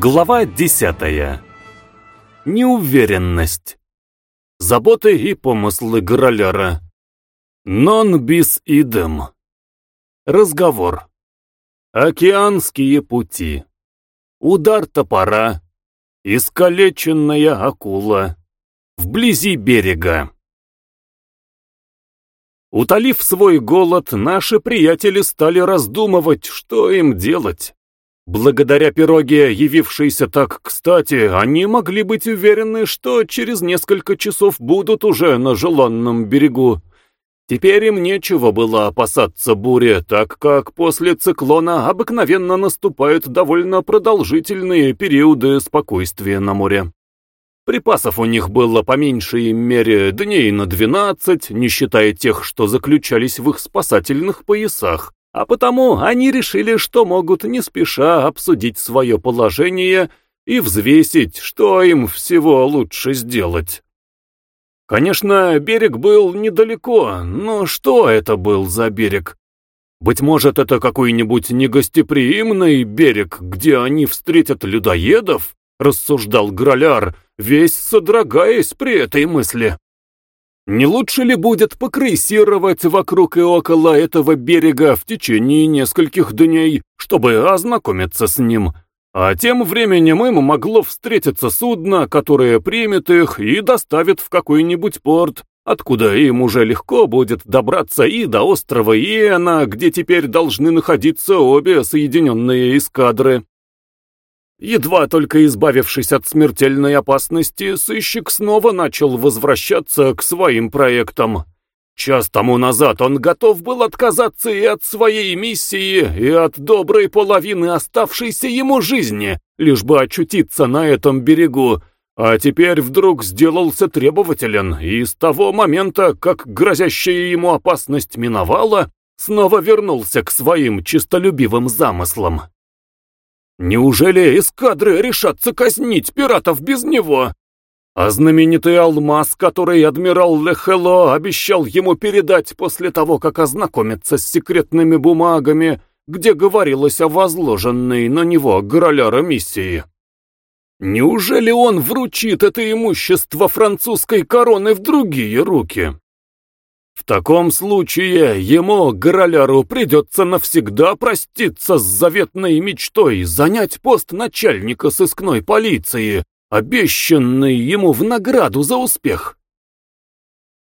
Глава десятая. Неуверенность. Заботы и помыслы Граляра. Non bis idem. Разговор. Океанские пути. Удар топора. Искалеченная акула. Вблизи берега. Утолив свой голод, наши приятели стали раздумывать, что им делать. Благодаря пироге, явившейся так кстати, они могли быть уверены, что через несколько часов будут уже на желанном берегу. Теперь им нечего было опасаться бури, так как после циклона обыкновенно наступают довольно продолжительные периоды спокойствия на море. Припасов у них было по меньшей мере дней на 12, не считая тех, что заключались в их спасательных поясах. А потому они решили, что могут не спеша обсудить свое положение и взвесить, что им всего лучше сделать. Конечно, берег был недалеко, но что это был за берег? Быть может, это какой-нибудь негостеприимный берег, где они встретят людоедов? Рассуждал Граляр, весь содрогаясь при этой мысли. Не лучше ли будет покрейсировать вокруг и около этого берега в течение нескольких дней, чтобы ознакомиться с ним? А тем временем им могло встретиться судно, которое примет их и доставит в какой-нибудь порт, откуда им уже легко будет добраться и до острова Иена, где теперь должны находиться обе соединенные эскадры. Едва только избавившись от смертельной опасности, сыщик снова начал возвращаться к своим проектам. Час тому назад он готов был отказаться и от своей миссии, и от доброй половины оставшейся ему жизни, лишь бы очутиться на этом берегу, а теперь вдруг сделался требователен, и с того момента, как грозящая ему опасность миновала, снова вернулся к своим чистолюбивым замыслам. Неужели эскадры решатся казнить пиратов без него? А знаменитый алмаз, который адмирал Лехело обещал ему передать после того, как ознакомится с секретными бумагами, где говорилось о возложенной на него Граляра миссии. Неужели он вручит это имущество французской короны в другие руки? В таком случае ему, Гороляру, придется навсегда проститься с заветной мечтой занять пост начальника сыскной полиции, обещанный ему в награду за успех.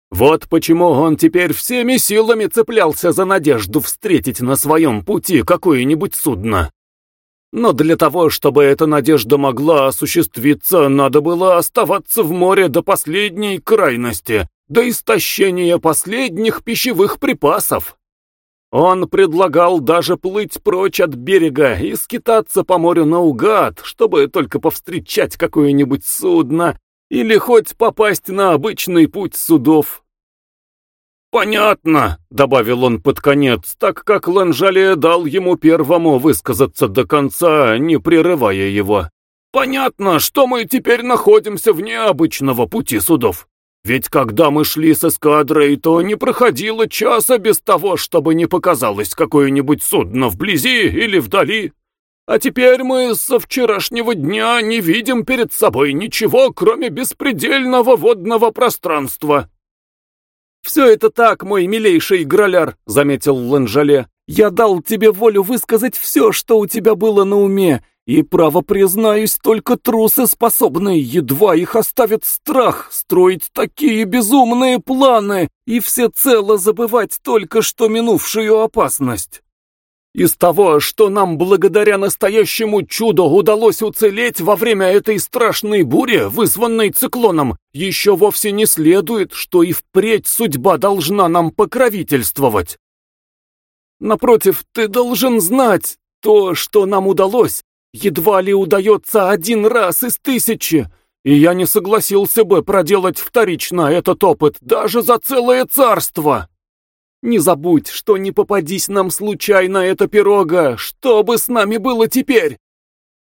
Вот почему он теперь всеми силами цеплялся за надежду встретить на своем пути какое-нибудь судно. Но для того, чтобы эта надежда могла осуществиться, надо было оставаться в море до последней крайности, до истощения последних пищевых припасов. Он предлагал даже плыть прочь от берега и скитаться по морю наугад, чтобы только повстречать какое-нибудь судно или хоть попасть на обычный путь судов. «Понятно», — добавил он под конец, так как Ланжале дал ему первому высказаться до конца, не прерывая его. «Понятно, что мы теперь находимся вне обычного пути судов. Ведь когда мы шли с эскадрой, то не проходило часа без того, чтобы не показалось какое-нибудь судно вблизи или вдали. А теперь мы со вчерашнего дня не видим перед собой ничего, кроме беспредельного водного пространства. «Все это так, мой милейший Граляр», — заметил Ланжале. «Я дал тебе волю высказать все, что у тебя было на уме, и, право признаюсь, только трусы способны, едва их оставит страх, строить такие безумные планы и всецело забывать только что минувшую опасность. Из того, что нам благодаря настоящему чуду удалось уцелеть во время этой страшной бури, вызванной циклоном, еще вовсе не следует, что и впредь судьба должна нам покровительствовать. Напротив, ты должен знать, то, что нам удалось, Едва ли удается один раз из тысячи, и я не согласился бы проделать вторично этот опыт даже за целое царство. Не забудь, что не попадись нам случайно эта пирога, что бы с нами было теперь?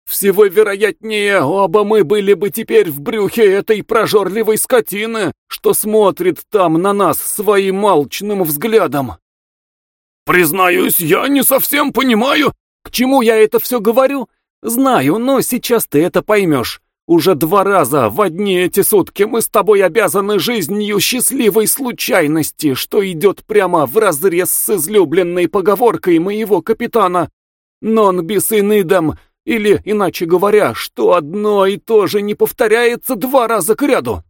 Всего вероятнее, оба мы были бы теперь в брюхе этой прожорливой скотины, что смотрит там на нас своим молчным взглядом. Признаюсь, я не совсем понимаю, к чему я это все говорю, Знаю, но сейчас ты это поймешь. Уже два раза в одни эти сутки мы с тобой обязаны жизнью счастливой случайности, что идет прямо вразрез с излюбленной поговоркой моего капитана «Non bis in idem», или, иначе говоря, что одно и то же не повторяется два раза к ряду.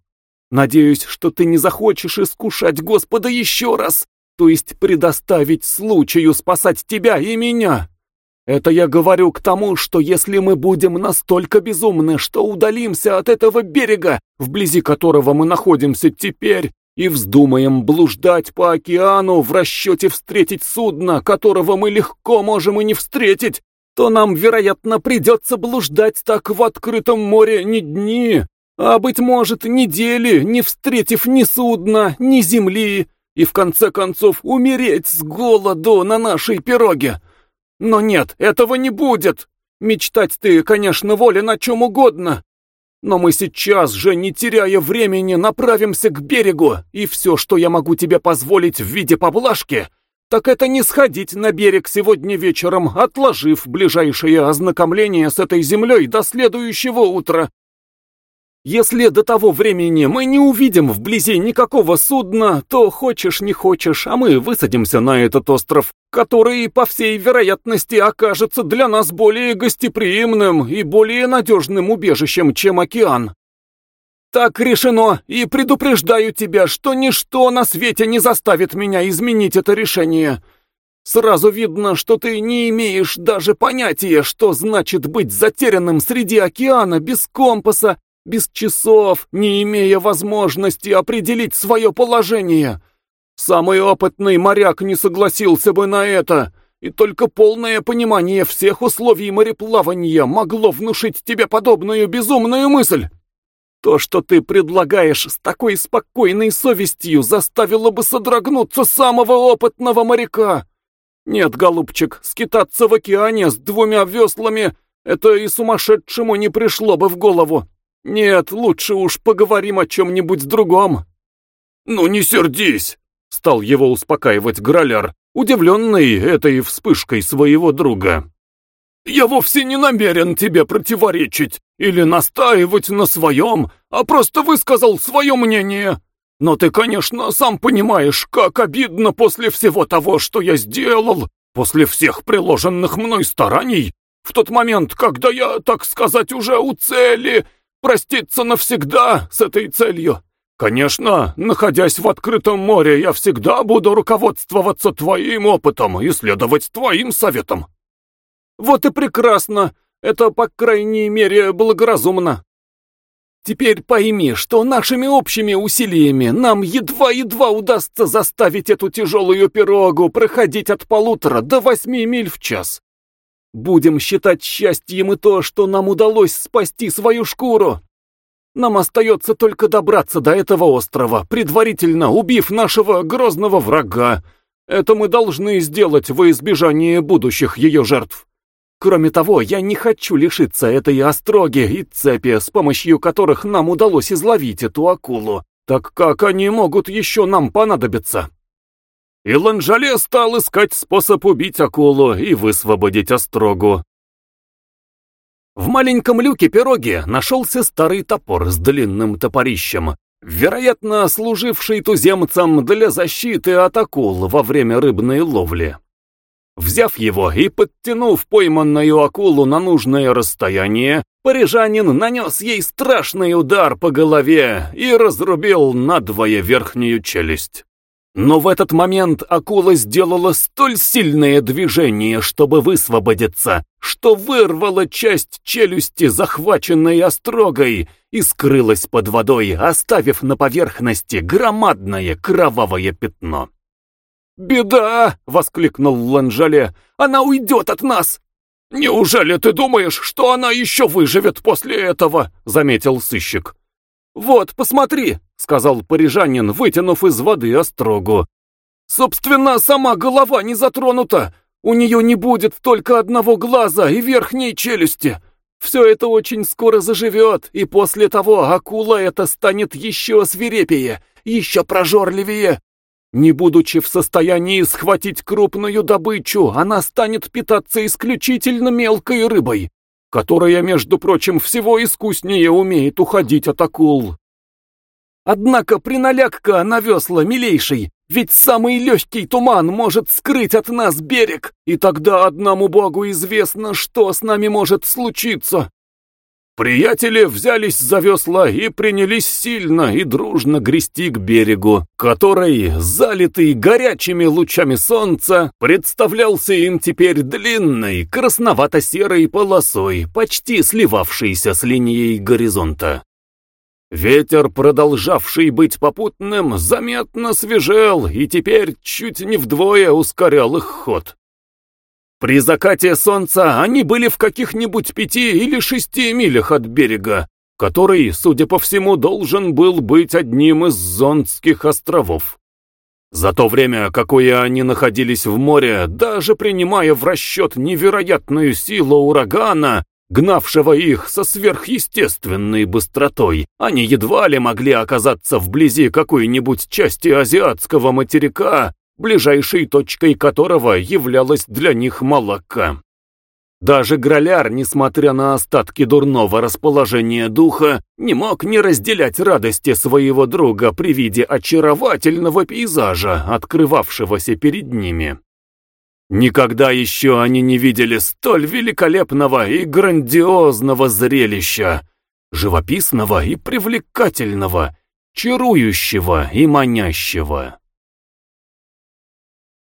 Надеюсь, что ты не захочешь искушать Господа еще раз, то есть предоставить случаю спасать тебя и меня. Это я говорю к тому, что если мы будем настолько безумны, что удалимся от этого берега, вблизи которого мы находимся теперь, и вздумаем блуждать по океану в расчете встретить судно, которого мы легко можем и не встретить, то нам, вероятно, придется блуждать так в открытом море не дни, а, быть может, недели, не встретив ни судна, ни земли, и в конце концов умереть с голоду на нашей пироге. Но нет, этого не будет. Мечтать ты, конечно, волен о чем угодно. Но мы сейчас же, не теряя времени, направимся к берегу, и все, что я могу тебе позволить в виде поблажки, так это не сходить на берег сегодня вечером, отложив ближайшее ознакомление с этой землей до следующего утра, если до того времени мы не увидим вблизи никакого судна, то хочешь не хочешь, а мы высадимся на этот остров, который, по всей вероятности, окажется для нас более гостеприимным и более надежным убежищем, чем океан. Так решено, и предупреждаю тебя, что ничто на свете не заставит меня изменить это решение. Сразу видно, что ты не имеешь даже понятия, что значит быть затерянным среди океана без компаса без часов, не имея возможности определить свое положение. Самый опытный моряк не согласился бы на это, и только полное понимание всех условий мореплавания могло внушить тебе подобную безумную мысль. То, что ты предлагаешь с такой спокойной совестью, заставило бы содрогнуться самого опытного моряка. Нет, голубчик, скитаться в океане с двумя веслами — это и сумасшедшему не пришло бы в голову. «Нет, лучше уж поговорим о чем-нибудь другом». «Ну не сердись!» — стал его успокаивать Граляр, удивленный этой вспышкой своего друга. «Я вовсе не намерен тебе противоречить или настаивать на своем, а просто высказал свое мнение. Но ты, конечно, сам понимаешь, как обидно после всего того, что я сделал, после всех приложенных мной стараний, в тот момент, когда я, так сказать, уже у цели, проститься навсегда с этой целью. Конечно, находясь в открытом море, я всегда буду руководствоваться твоим опытом и следовать твоим советам. Вот и прекрасно. Это, по крайней мере, благоразумно. Теперь пойми, что нашими общими усилиями нам едва-едва удастся заставить эту тяжелую пирогу проходить от полутора до восьми миль в час. Будем считать счастьем и то, что нам удалось спасти свою шкуру. Нам остается только добраться до этого острова, предварительно убив нашего грозного врага. Это мы должны сделать во избежание будущих ее жертв. Кроме того, я не хочу лишиться этой остроги и цепи, с помощью которых нам удалось изловить эту акулу, так как они могут еще нам понадобиться и Ланжале стал искать способ убить акулу и высвободить острогу. В маленьком люке пироги нашелся старый топор с длинным топорищем, вероятно, служивший туземцам для защиты от акул во время рыбной ловли. Взяв его и подтянув пойманную акулу на нужное расстояние, парижанин нанес ей страшный удар по голове и разрубил надвое верхнюю челюсть. Но в этот момент акула сделала столь сильное движение, чтобы высвободиться, что вырвала часть челюсти, захваченной острогой, и скрылась под водой, оставив на поверхности громадное кровавое пятно. «Беда!» — воскликнул Ланжале. «Она уйдет от нас!» «Неужели ты думаешь, что она еще выживет после этого?» — заметил сыщик. «Вот, посмотри!» — сказал парижанин, вытянув из воды острогу. «Собственно, сама голова не затронута. У нее не будет только одного глаза и верхней челюсти. Все это очень скоро заживет, и после того акула эта станет еще свирепее, еще прожорливее. Не будучи в состоянии схватить крупную добычу, она станет питаться исключительно мелкой рыбой. Которая, между прочим, всего искуснее умеет уходить от акул. Однако приналяг-ка на весла, милейший, ведь самый легкий туман может скрыть от нас берег, и тогда одному богу известно, что с нами может случиться. Приятели взялись за весла и принялись сильно и дружно грести к берегу, который, залитый горячими лучами солнца, представлялся им теперь длинной, красновато-серой полосой, почти сливавшейся с линией горизонта. Ветер, продолжавший быть попутным, заметно свежел и теперь чуть не вдвое ускорял их ход. При закате солнца они были в каких-нибудь пяти или шести милях от берега, который, судя по всему, должен был быть одним из Зондских островов. За то время, какое они находились в море, даже принимая в расчет невероятную силу урагана, гнавшего их со сверхъестественной быстротой, они едва ли могли оказаться вблизи какой-нибудь части азиатского материка, ближайшей точкой которого являлась для них молока. Даже Граляр, несмотря на остатки дурного расположения духа, не мог не разделять радости своего друга при виде очаровательного пейзажа, открывавшегося перед ними. Никогда еще они не видели столь великолепного и грандиозного зрелища, живописного и привлекательного, чарующего и манящего.